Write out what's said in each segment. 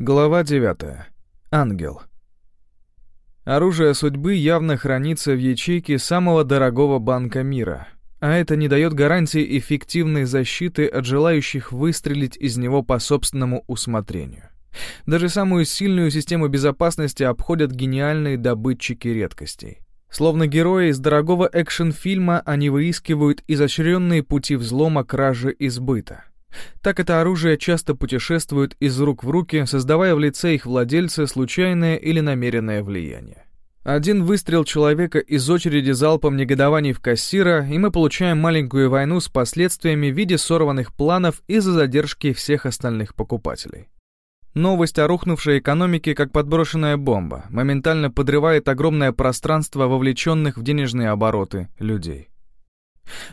Глава 9. Ангел. Оружие судьбы явно хранится в ячейке самого дорогого банка мира, а это не дает гарантии эффективной защиты от желающих выстрелить из него по собственному усмотрению. Даже самую сильную систему безопасности обходят гениальные добытчики редкостей. Словно герои из дорогого экшн-фильма, они выискивают изощренные пути взлома, кражи и сбыта. Так это оружие часто путешествует из рук в руки, создавая в лице их владельца случайное или намеренное влияние. Один выстрел человека из очереди залпом негодований в кассира, и мы получаем маленькую войну с последствиями в виде сорванных планов из-за задержки всех остальных покупателей. Новость о рухнувшей экономике, как подброшенная бомба, моментально подрывает огромное пространство вовлеченных в денежные обороты людей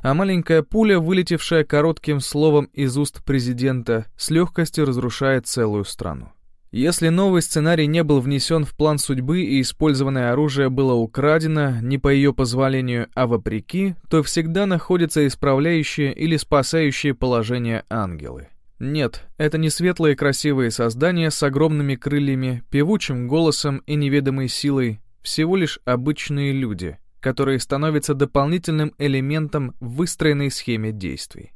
а маленькая пуля, вылетевшая коротким словом из уст президента, с легкостью разрушает целую страну. Если новый сценарий не был внесен в план судьбы и использованное оружие было украдено не по ее позволению, а вопреки, то всегда находятся исправляющие или спасающие положение ангелы. Нет, это не светлые красивые создания с огромными крыльями, певучим голосом и неведомой силой, всего лишь обычные люди — которые становятся дополнительным элементом в выстроенной схеме действий.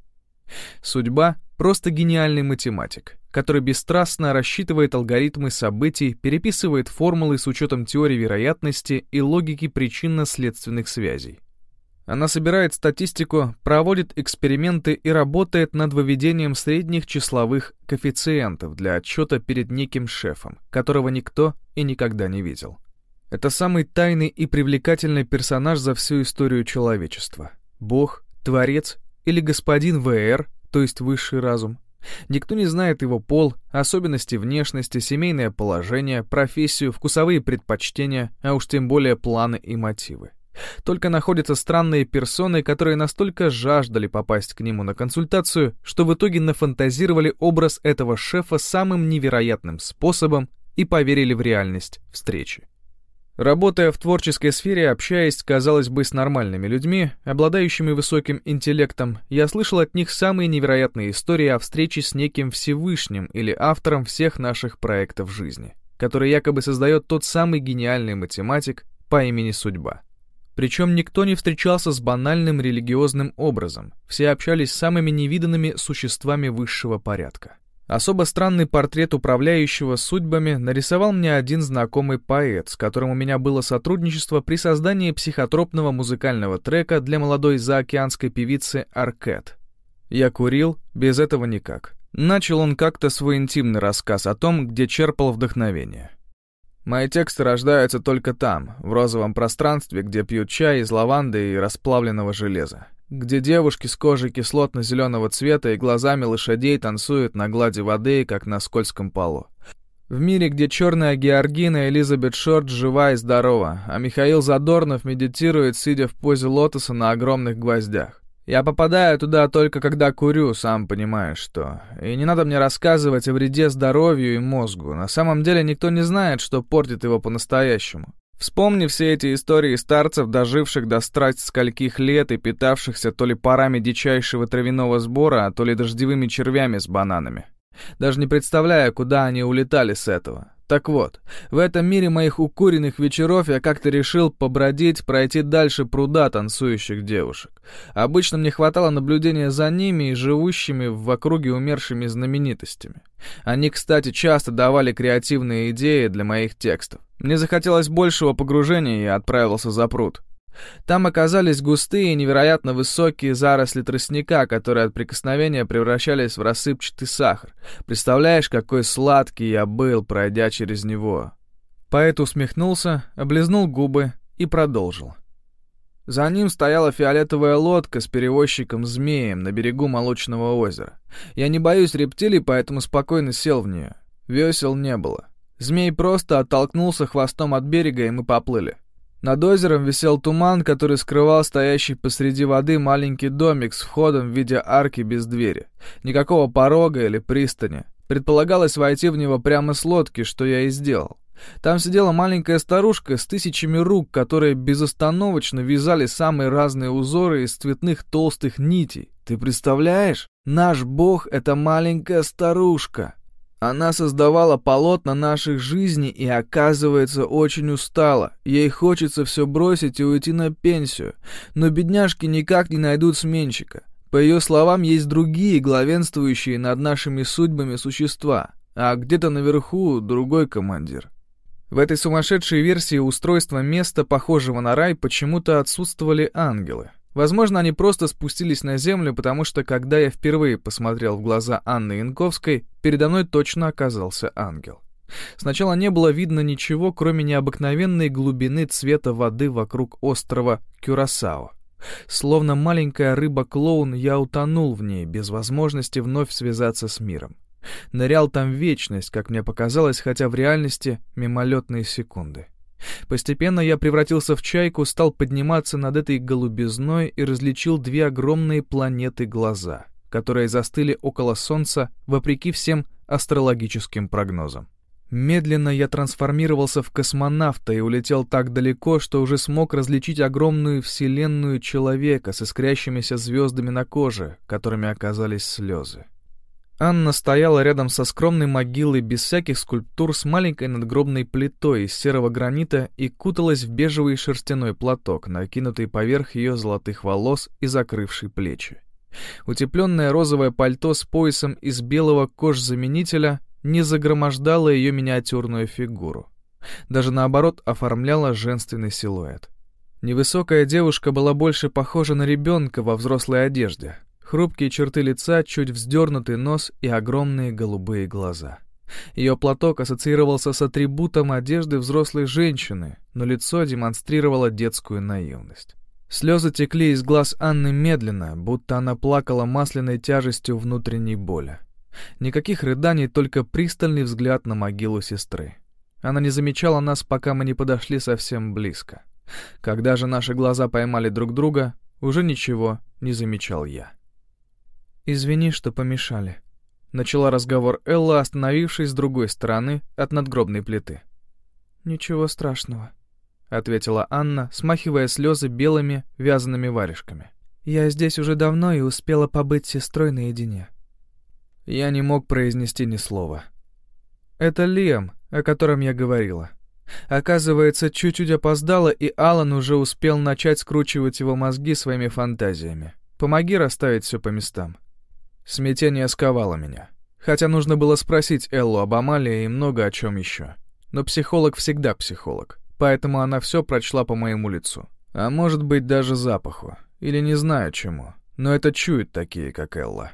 Судьба — просто гениальный математик, который бесстрастно рассчитывает алгоритмы событий, переписывает формулы с учетом теории вероятности и логики причинно-следственных связей. Она собирает статистику, проводит эксперименты и работает над выведением средних числовых коэффициентов для отчета перед неким шефом, которого никто и никогда не видел. Это самый тайный и привлекательный персонаж за всю историю человечества. Бог, Творец или господин ВР, то есть высший разум. Никто не знает его пол, особенности внешности, семейное положение, профессию, вкусовые предпочтения, а уж тем более планы и мотивы. Только находятся странные персоны, которые настолько жаждали попасть к нему на консультацию, что в итоге нафантазировали образ этого шефа самым невероятным способом и поверили в реальность встречи. Работая в творческой сфере, общаясь, казалось бы, с нормальными людьми, обладающими высоким интеллектом, я слышал от них самые невероятные истории о встрече с неким Всевышним или автором всех наших проектов жизни, который якобы создает тот самый гениальный математик по имени Судьба. Причем никто не встречался с банальным религиозным образом, все общались с самыми невиданными существами высшего порядка. Особо странный портрет управляющего судьбами нарисовал мне один знакомый поэт, с которым у меня было сотрудничество при создании психотропного музыкального трека для молодой заокеанской певицы Аркет. Я курил, без этого никак. Начал он как-то свой интимный рассказ о том, где черпал вдохновение. Мои тексты рождаются только там, в розовом пространстве, где пьют чай из лаванды и расплавленного железа где девушки с кожей кислотно-зеленого цвета и глазами лошадей танцуют на глади воды, как на скользком полу. В мире, где черная Георгина Элизабет Шорт жива и здорова, а Михаил Задорнов медитирует, сидя в позе лотоса на огромных гвоздях. Я попадаю туда только когда курю, сам понимаешь что. И не надо мне рассказывать о вреде здоровью и мозгу. На самом деле никто не знает, что портит его по-настоящему. Вспомни все эти истории старцев, доживших до страсть скольких лет и питавшихся то ли парами дичайшего травяного сбора, а то ли дождевыми червями с бананами. Даже не представляя, куда они улетали с этого. Так вот, в этом мире моих укуренных вечеров я как-то решил побродить, пройти дальше пруда танцующих девушек. Обычно мне хватало наблюдения за ними и живущими в округе умершими знаменитостями. Они, кстати, часто давали креативные идеи для моих текстов. Мне захотелось большего погружения, и я отправился за пруд. Там оказались густые и невероятно высокие заросли тростника, которые от прикосновения превращались в рассыпчатый сахар. Представляешь, какой сладкий я был, пройдя через него. Поэт усмехнулся, облизнул губы и продолжил. За ним стояла фиолетовая лодка с перевозчиком-змеем на берегу молочного озера. Я не боюсь рептилий, поэтому спокойно сел в нее. Весел не было. Змей просто оттолкнулся хвостом от берега, и мы поплыли. Над озером висел туман, который скрывал стоящий посреди воды маленький домик с входом в виде арки без двери. Никакого порога или пристани. Предполагалось войти в него прямо с лодки, что я и сделал. Там сидела маленькая старушка с тысячами рук, которые безостановочно вязали самые разные узоры из цветных толстых нитей. Ты представляешь? Наш бог — это маленькая старушка. Она создавала полотна наших жизней и, оказывается, очень устала. Ей хочется все бросить и уйти на пенсию. Но бедняжки никак не найдут сменщика. По ее словам, есть другие, главенствующие над нашими судьбами существа. А где-то наверху другой командир. В этой сумасшедшей версии устройства места, похожего на рай, почему-то отсутствовали ангелы. Возможно, они просто спустились на землю, потому что, когда я впервые посмотрел в глаза Анны Янковской, передо мной точно оказался ангел. Сначала не было видно ничего, кроме необыкновенной глубины цвета воды вокруг острова Кюрасао. Словно маленькая рыба-клоун, я утонул в ней, без возможности вновь связаться с миром. Нырял там вечность, как мне показалось, хотя в реальности мимолетные секунды. Постепенно я превратился в чайку, стал подниматься над этой голубизной и различил две огромные планеты глаза, которые застыли около Солнца вопреки всем астрологическим прогнозам. Медленно я трансформировался в космонавта и улетел так далеко, что уже смог различить огромную вселенную человека с искрящимися звездами на коже, которыми оказались слезы. Анна стояла рядом со скромной могилой без всяких скульптур с маленькой надгробной плитой из серого гранита и куталась в бежевый шерстяной платок, накинутый поверх ее золотых волос и закрывший плечи. Утепленное розовое пальто с поясом из белого кожзаменителя не загромождало ее миниатюрную фигуру. Даже наоборот оформляло женственный силуэт. Невысокая девушка была больше похожа на ребенка во взрослой одежде, Хрупкие черты лица, чуть вздернутый нос и огромные голубые глаза. Ее платок ассоциировался с атрибутом одежды взрослой женщины, но лицо демонстрировало детскую наивность. Слезы текли из глаз Анны медленно, будто она плакала масляной тяжестью внутренней боли. Никаких рыданий, только пристальный взгляд на могилу сестры. Она не замечала нас, пока мы не подошли совсем близко. Когда же наши глаза поймали друг друга, уже ничего не замечал я. «Извини, что помешали», — начала разговор Элла, остановившись с другой стороны от надгробной плиты. «Ничего страшного», — ответила Анна, смахивая слезы белыми вязаными варежками. «Я здесь уже давно и успела побыть с сестрой наедине». Я не мог произнести ни слова. «Это Лиам, о котором я говорила». Оказывается, чуть-чуть опоздала, и Алан уже успел начать скручивать его мозги своими фантазиями. Помоги расставить все по местам. Смятение сковало меня. Хотя нужно было спросить Эллу об Амалии и много о чем еще. Но психолог всегда психолог, поэтому она все прочла по моему лицу. А может быть даже запаху, или не знаю чему, но это чуют такие, как Элла.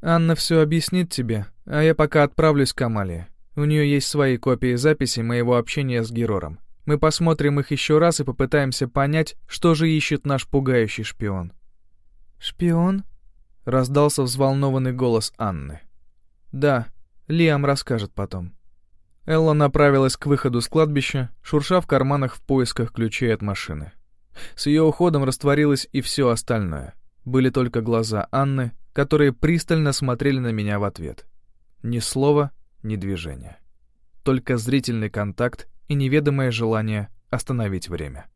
«Анна все объяснит тебе, а я пока отправлюсь к Амалии. У нее есть свои копии записей моего общения с Герором. Мы посмотрим их еще раз и попытаемся понять, что же ищет наш пугающий шпион». «Шпион?» — раздался взволнованный голос Анны. «Да, Лиам расскажет потом». Элла направилась к выходу с кладбища, шурша в карманах в поисках ключей от машины. С ее уходом растворилось и все остальное. Были только глаза Анны, которые пристально смотрели на меня в ответ. Ни слова, ни движения. Только зрительный контакт и неведомое желание остановить время.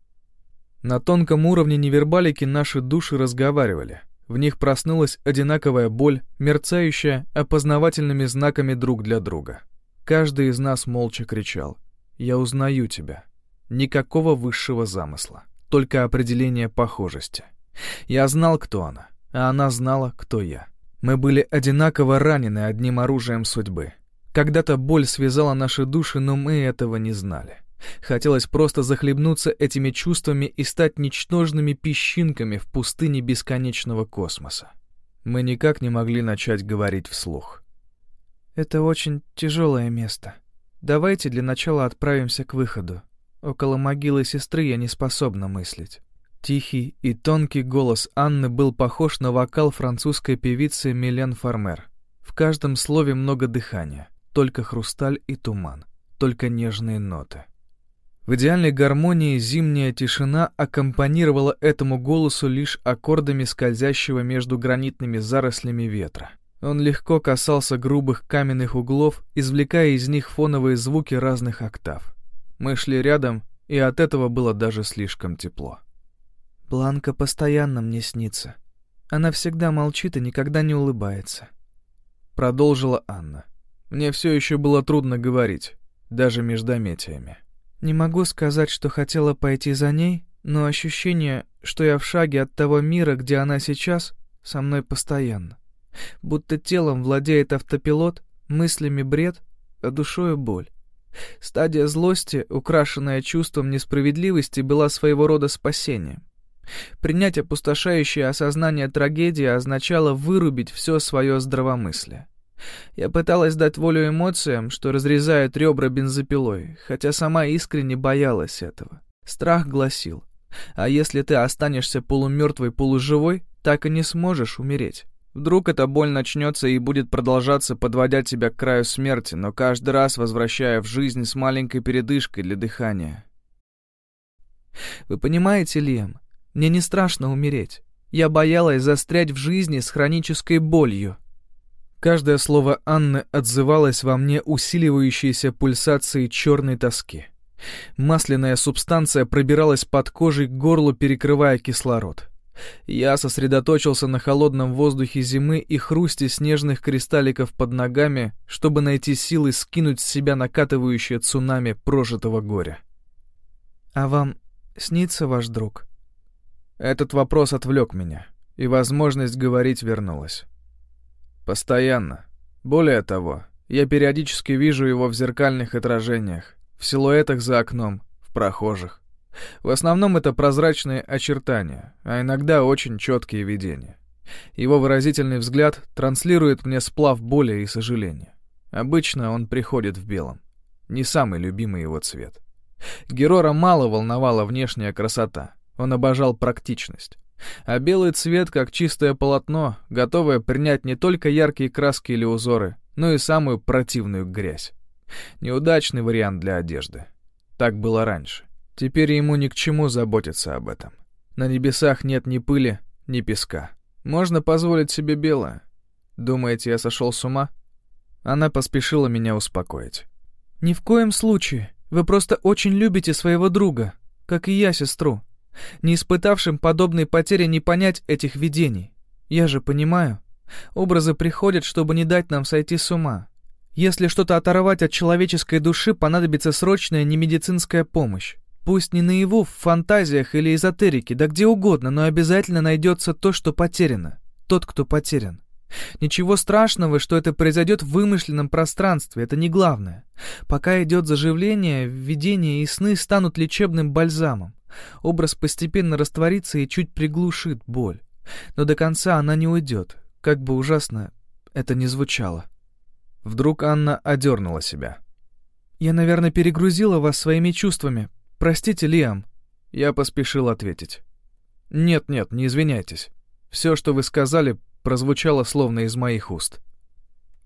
На тонком уровне невербалики наши души разговаривали — в них проснулась одинаковая боль, мерцающая опознавательными знаками друг для друга. Каждый из нас молча кричал «Я узнаю тебя». Никакого высшего замысла, только определение похожести. Я знал, кто она, а она знала, кто я. Мы были одинаково ранены одним оружием судьбы. Когда-то боль связала наши души, но мы этого не знали. Хотелось просто захлебнуться этими чувствами и стать ничтожными песчинками в пустыне бесконечного космоса. Мы никак не могли начать говорить вслух. «Это очень тяжелое место. Давайте для начала отправимся к выходу. Около могилы сестры я не способна мыслить». Тихий и тонкий голос Анны был похож на вокал французской певицы Милен Фармер. В каждом слове много дыхания, только хрусталь и туман, только нежные ноты. В идеальной гармонии зимняя тишина аккомпанировала этому голосу лишь аккордами скользящего между гранитными зарослями ветра. Он легко касался грубых каменных углов, извлекая из них фоновые звуки разных октав. Мы шли рядом, и от этого было даже слишком тепло. «Бланка постоянно мне снится. Она всегда молчит и никогда не улыбается», — продолжила Анна. Мне все еще было трудно говорить, даже междометиями. Не могу сказать, что хотела пойти за ней, но ощущение, что я в шаге от того мира, где она сейчас, со мной постоянно. Будто телом владеет автопилот, мыслями бред, а душою боль. Стадия злости, украшенная чувством несправедливости, была своего рода спасением. Принять опустошающее осознание трагедии означало вырубить все свое здравомыслие. Я пыталась дать волю эмоциям, что разрезают ребра бензопилой, хотя сама искренне боялась этого. Страх гласил, а если ты останешься полумертвой, полуживой, так и не сможешь умереть. Вдруг эта боль начнется и будет продолжаться, подводя тебя к краю смерти, но каждый раз возвращая в жизнь с маленькой передышкой для дыхания. Вы понимаете, Лиам, мне не страшно умереть. Я боялась застрять в жизни с хронической болью. Каждое слово Анны отзывалось во мне усиливающейся пульсацией черной тоски. Масляная субстанция пробиралась под кожей к горлу, перекрывая кислород. Я сосредоточился на холодном воздухе зимы и хрусте снежных кристалликов под ногами, чтобы найти силы скинуть с себя накатывающее цунами прожитого горя. «А вам снится ваш друг?» Этот вопрос отвлек меня, и возможность говорить вернулась. Постоянно. Более того, я периодически вижу его в зеркальных отражениях, в силуэтах за окном, в прохожих. В основном это прозрачные очертания, а иногда очень четкие видения. Его выразительный взгляд транслирует мне сплав боли и сожаления. Обычно он приходит в белом. Не самый любимый его цвет. Герора мало волновала внешняя красота. Он обожал практичность. А белый цвет, как чистое полотно, готовое принять не только яркие краски или узоры, но и самую противную грязь. Неудачный вариант для одежды. Так было раньше. Теперь ему ни к чему заботиться об этом. На небесах нет ни пыли, ни песка. Можно позволить себе белое. Думаете, я сошел с ума? Она поспешила меня успокоить. «Ни в коем случае. Вы просто очень любите своего друга, как и я сестру. Не испытавшим подобной потери не понять этих видений. Я же понимаю. Образы приходят, чтобы не дать нам сойти с ума. Если что-то оторвать от человеческой души, понадобится срочная немедицинская помощь. Пусть не наяву, в фантазиях или эзотерике, да где угодно, но обязательно найдется то, что потеряно. Тот, кто потерян. Ничего страшного, что это произойдет в вымышленном пространстве, это не главное. Пока идет заживление, видения и сны станут лечебным бальзамом. Образ постепенно растворится и чуть приглушит боль. Но до конца она не уйдет, как бы ужасно это ни звучало. Вдруг Анна одернула себя. «Я, наверное, перегрузила вас своими чувствами. Простите, Лиам». Я поспешил ответить. «Нет-нет, не извиняйтесь. Все, что вы сказали, прозвучало словно из моих уст».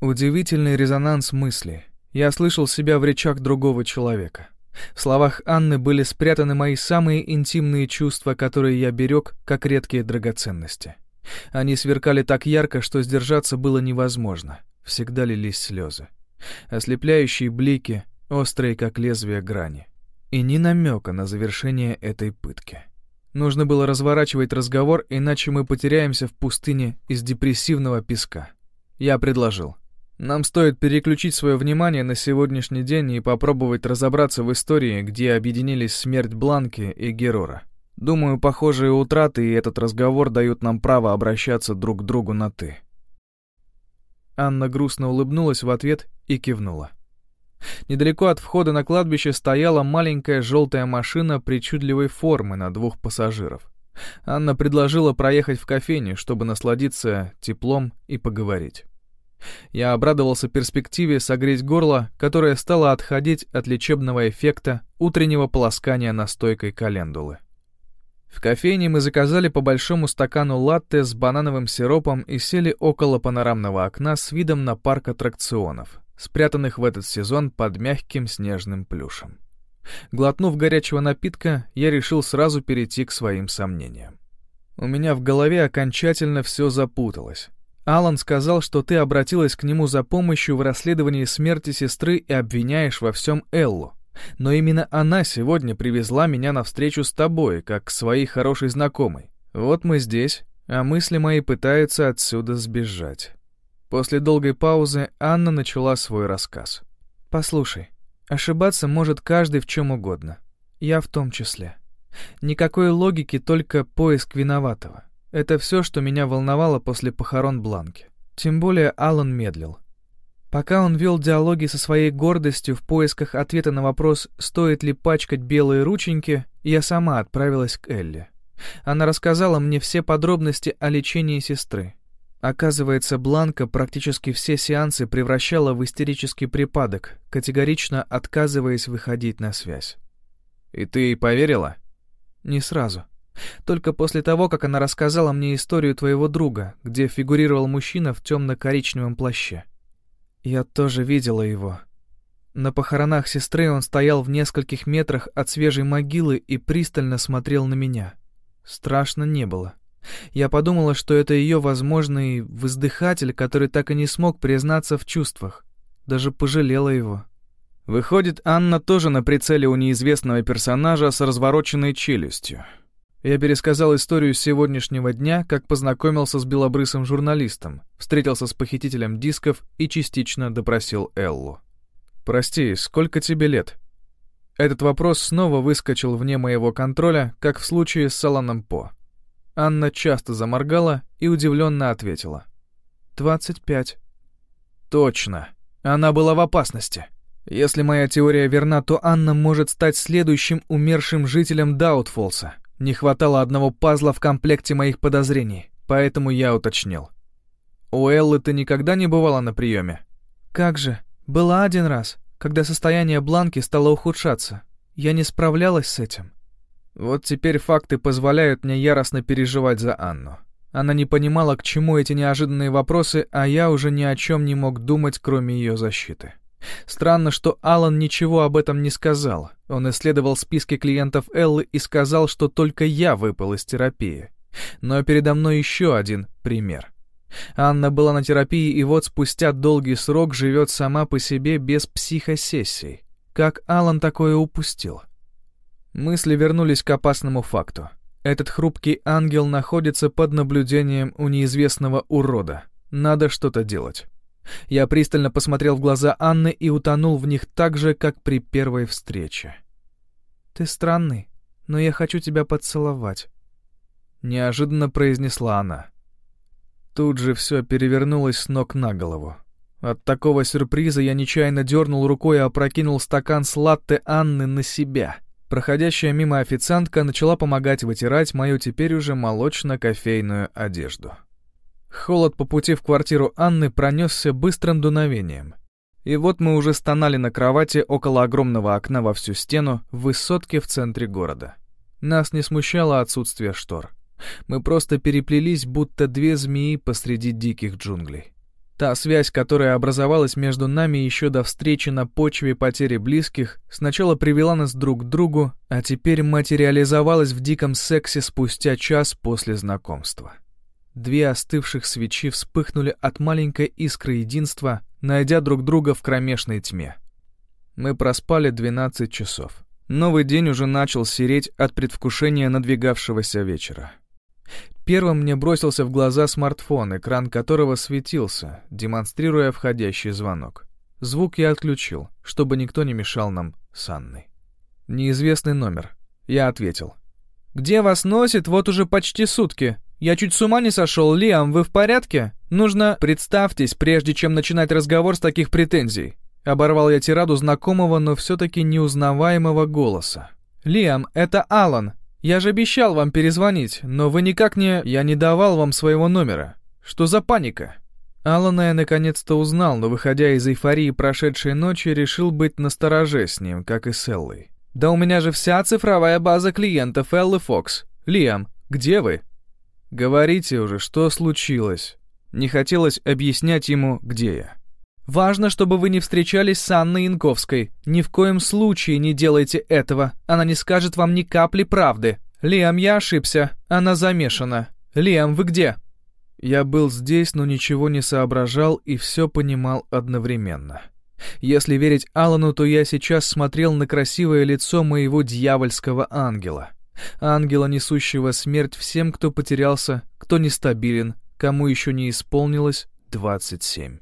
Удивительный резонанс мысли. Я слышал себя в речах другого человека. В словах Анны были спрятаны мои самые интимные чувства, которые я берег, как редкие драгоценности. Они сверкали так ярко, что сдержаться было невозможно. Всегда лились слезы. Ослепляющие блики, острые, как лезвие грани. И ни намека на завершение этой пытки. Нужно было разворачивать разговор, иначе мы потеряемся в пустыне из депрессивного песка. Я предложил. Нам стоит переключить свое внимание на сегодняшний день и попробовать разобраться в истории, где объединились смерть Бланки и Герора. Думаю, похожие утраты и этот разговор дают нам право обращаться друг к другу на «ты». Анна грустно улыбнулась в ответ и кивнула. Недалеко от входа на кладбище стояла маленькая желтая машина причудливой формы на двух пассажиров. Анна предложила проехать в кофейню, чтобы насладиться теплом и поговорить. Я обрадовался перспективе согреть горло, которое стало отходить от лечебного эффекта утреннего полоскания настойкой календулы. В кофейне мы заказали по большому стакану латте с банановым сиропом и сели около панорамного окна с видом на парк аттракционов, спрятанных в этот сезон под мягким снежным плюшем. Глотнув горячего напитка, я решил сразу перейти к своим сомнениям. У меня в голове окончательно все запуталось. Алан сказал, что ты обратилась к нему за помощью в расследовании смерти сестры и обвиняешь во всем Эллу. Но именно она сегодня привезла меня на встречу с тобой, как к своей хорошей знакомой. Вот мы здесь, а мысли мои пытаются отсюда сбежать. После долгой паузы Анна начала свой рассказ. «Послушай, ошибаться может каждый в чем угодно. Я в том числе. Никакой логики, только поиск виноватого. Это все, что меня волновало после похорон Бланки. Тем более Алан медлил. Пока он вел диалоги со своей гордостью в поисках ответа на вопрос, стоит ли пачкать белые рученьки, я сама отправилась к Элли. Она рассказала мне все подробности о лечении сестры. Оказывается, Бланка практически все сеансы превращала в истерический припадок, категорично отказываясь выходить на связь. «И ты поверила?» «Не сразу. Только после того, как она рассказала мне историю твоего друга, где фигурировал мужчина в темно-коричневом плаще. Я тоже видела его. На похоронах сестры он стоял в нескольких метрах от свежей могилы и пристально смотрел на меня. Страшно не было. Я подумала, что это ее возможный воздыхатель, который так и не смог признаться в чувствах. Даже пожалела его. Выходит, Анна тоже на прицеле у неизвестного персонажа с развороченной челюстью. Я пересказал историю сегодняшнего дня, как познакомился с белобрысым журналистом, встретился с похитителем дисков и частично допросил Эллу. «Прости, сколько тебе лет?» Этот вопрос снова выскочил вне моего контроля, как в случае с Саланом По. Анна часто заморгала и удивленно ответила. «Двадцать пять». «Точно. Она была в опасности. Если моя теория верна, то Анна может стать следующим умершим жителем Даутфолса. Не хватало одного пазла в комплекте моих подозрений, поэтому я уточнил. «У Эллы ты никогда не бывала на приеме?» «Как же, была один раз, когда состояние Бланки стало ухудшаться. Я не справлялась с этим». Вот теперь факты позволяют мне яростно переживать за Анну. Она не понимала, к чему эти неожиданные вопросы, а я уже ни о чем не мог думать, кроме ее защиты. Странно, что Алан ничего об этом не сказал. Он исследовал списки клиентов Эллы и сказал, что только я выпал из терапии. Но передо мной еще один пример. Анна была на терапии и вот спустя долгий срок живет сама по себе без психосессий. Как Алан такое упустил? Мысли вернулись к опасному факту. Этот хрупкий ангел находится под наблюдением у неизвестного урода. Надо что-то делать. Я пристально посмотрел в глаза Анны и утонул в них так же, как при первой встрече. «Ты странный, но я хочу тебя поцеловать», — неожиданно произнесла она. Тут же все перевернулось с ног на голову. От такого сюрприза я нечаянно дернул рукой и опрокинул стакан с латте Анны на себя — Проходящая мимо официантка начала помогать вытирать мою теперь уже молочно-кофейную одежду. Холод по пути в квартиру Анны пронесся быстрым дуновением. И вот мы уже стонали на кровати около огромного окна во всю стену в высотке в центре города. Нас не смущало отсутствие штор. Мы просто переплелись, будто две змеи посреди диких джунглей. Та связь, которая образовалась между нами еще до встречи на почве потери близких, сначала привела нас друг к другу, а теперь материализовалась в диком сексе спустя час после знакомства. Две остывших свечи вспыхнули от маленькой искры единства, найдя друг друга в кромешной тьме. Мы проспали 12 часов. Новый день уже начал сереть от предвкушения надвигавшегося вечера. Первым мне бросился в глаза смартфон, экран которого светился, демонстрируя входящий звонок. Звук я отключил, чтобы никто не мешал нам с Анной. Неизвестный номер. Я ответил. «Где вас носит вот уже почти сутки? Я чуть с ума не сошел, Лиам, вы в порядке? Нужно... Представьтесь, прежде чем начинать разговор с таких претензий». Оборвал я тираду знакомого, но все-таки неузнаваемого голоса. «Лиам, это Алан. Я же обещал вам перезвонить, но вы никак не... Я не давал вам своего номера. Что за паника?» Алана я наконец-то узнал, но, выходя из эйфории прошедшей ночи, решил быть настороже с ним, как и с Эллой. «Да у меня же вся цифровая база клиентов Эллы Фокс. Лиам, где вы?» «Говорите уже, что случилось?» Не хотелось объяснять ему, где я. Важно, чтобы вы не встречались с Анной Янковской. Ни в коем случае не делайте этого. Она не скажет вам ни капли правды. Лиам, я ошибся. Она замешана. Лиам, вы где?» Я был здесь, но ничего не соображал и все понимал одновременно. Если верить Алану, то я сейчас смотрел на красивое лицо моего дьявольского ангела. Ангела, несущего смерть всем, кто потерялся, кто нестабилен, кому еще не исполнилось 27.